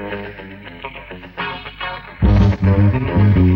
Thank you.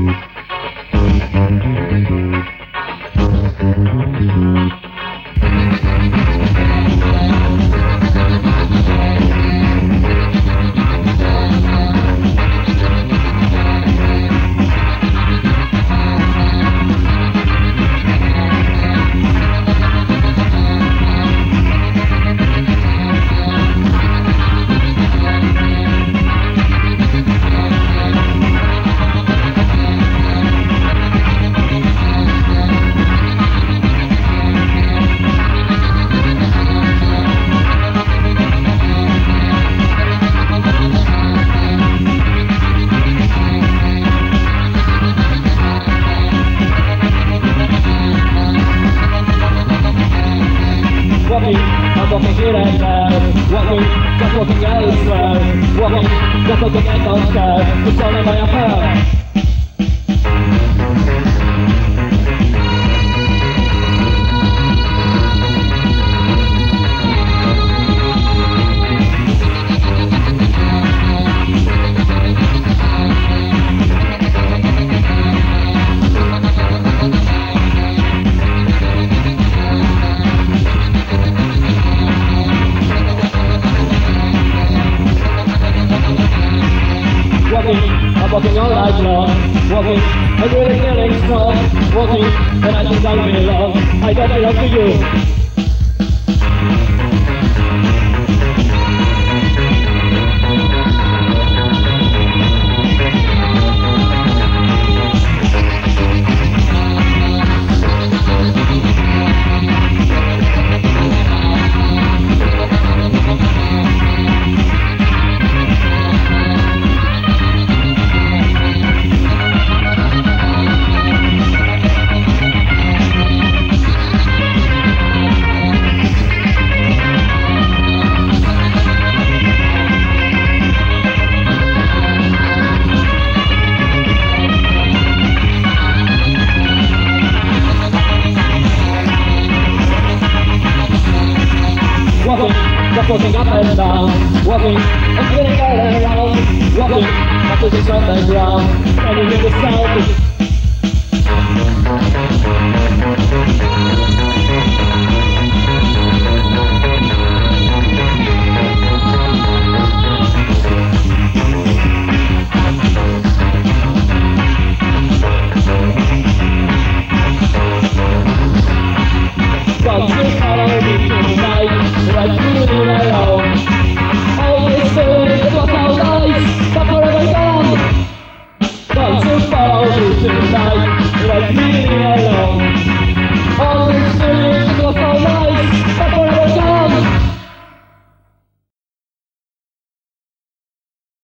Walking, I'm walking here and there Walking, just walking elsewhere Walking, just walking at those stairs It's only my affair I'm walking all night long Walking, I'm really feeling strong Walking, and I think I belong I don't belong to you just walking up and down Walking, and feeling all around Walking, my is on the ground Standing in the sound